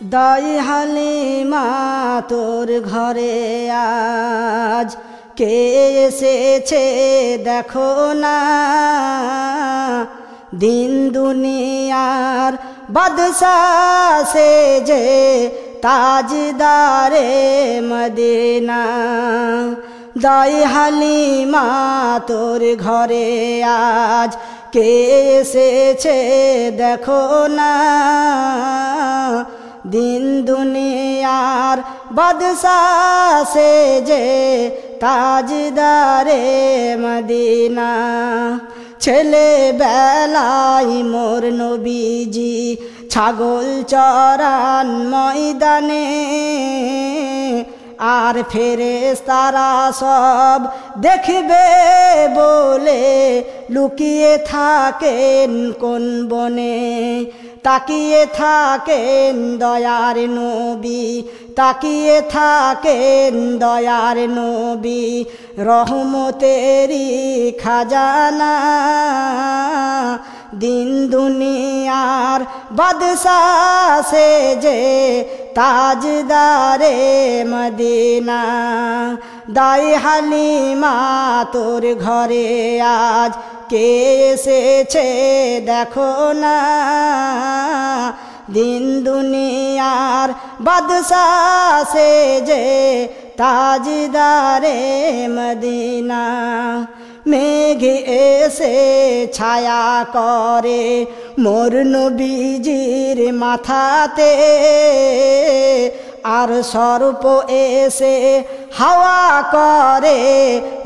দাই হালিমা, তোর ঘরে আজ কে এসেছে দেখো না। দিন দুনিয়ার বাদশাহ যে তাজদারে মদিনা। দাই হালিমা, তোর ঘরে আজ কে এসেছে দেখো না। দিন দুনিয়ার বাদশাহ যে তাজদারে মদিনা। ছেলে বেলাই মোর নবীজি ছাগল চরান ময়দানে। আর ফেরে তারা সব দেখবে বলে, লুকিয়ে থাকেন কোন বনে, তাকিয়ে থাকেন দয়ার নবী, তাকিয়ে থাকেন দয়ার নবী রহমতেরি খাজানা, দিন দুনিয়ার বাদশাহ যে তাজদারে মদিনা। দাই হালিমা, তোর ঘরে আজ কে এসেছে দেখো না। দিন দুনিয়ার বাদশাহ যে তাজদারে মদিনা। মেঘ এসে ছায়া করে মোর নবীজির মাথাতে। আর সর্প এসে হাওয়া করে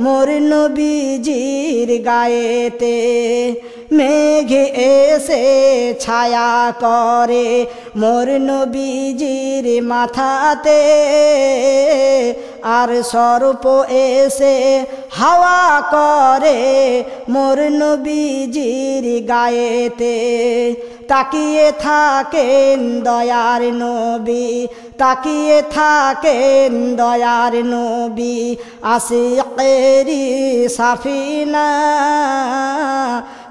মোর নবীজির গায়েতে। মেঘ এসে ছায়া করে মোর নবীজির মাথাতে। আর সর্প এসে হাওয়া করে মোর নবীজির গায়েতে। তাকিয়ে থাকেন দয়ার নবী, তাকিয়ে থাকেন দয়ার নবী আসি সাফিনা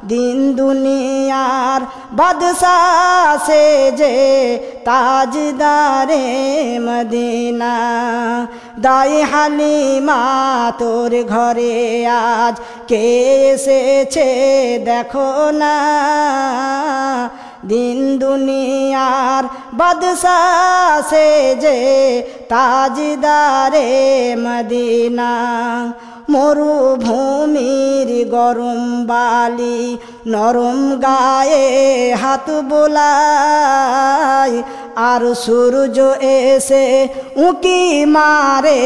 দিন দুনিয়ার বাদশাহ যে তাজদারে মদিনা। দাই হালিমা, তোর ঘরে আজ কে এসেছে দেখো না। দিন দুনিয়ার বাদশাহ যে তাজদারে মদিনা। মরুভূমির গরম বালি, নরম গায়ে হাত বোলায়। আর সূর্য এসে উঁকি মারে,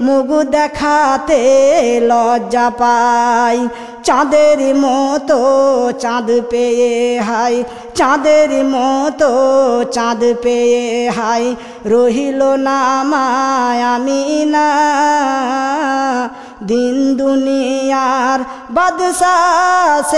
মুখ দেখাতে লজ্জা পায়। চাঁদের মতো চাঁদ পেয়ে হাই চাঁদের মতো চাঁদ পেয়ে হাই রহিল না মায়ামি না দিন দুনিয়ার বাদশাহ